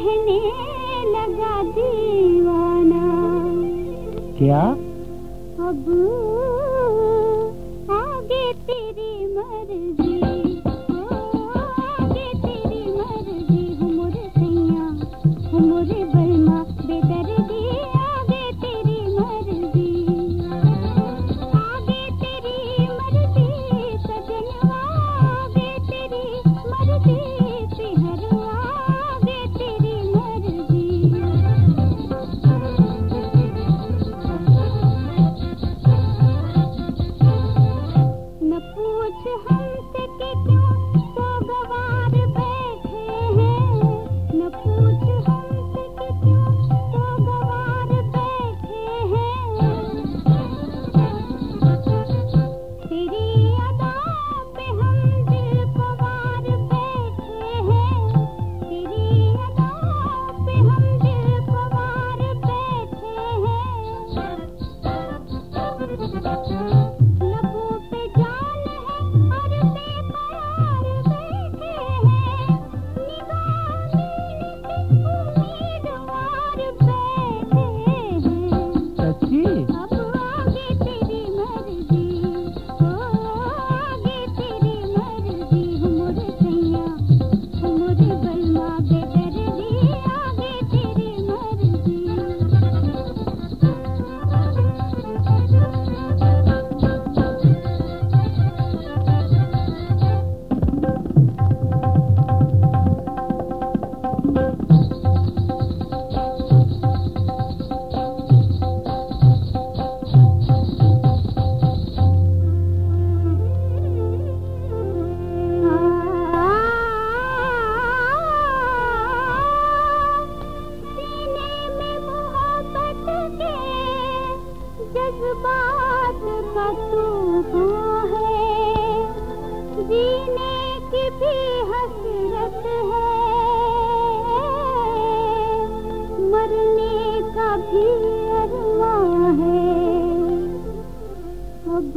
कहने लगा दीवाना। क्या? अब आगे तेरी मर्ज़ी। तू है की भी हसरत है। मरने का भी हरुआ है। अब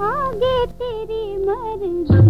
आगे तेरी मर्ज़ी।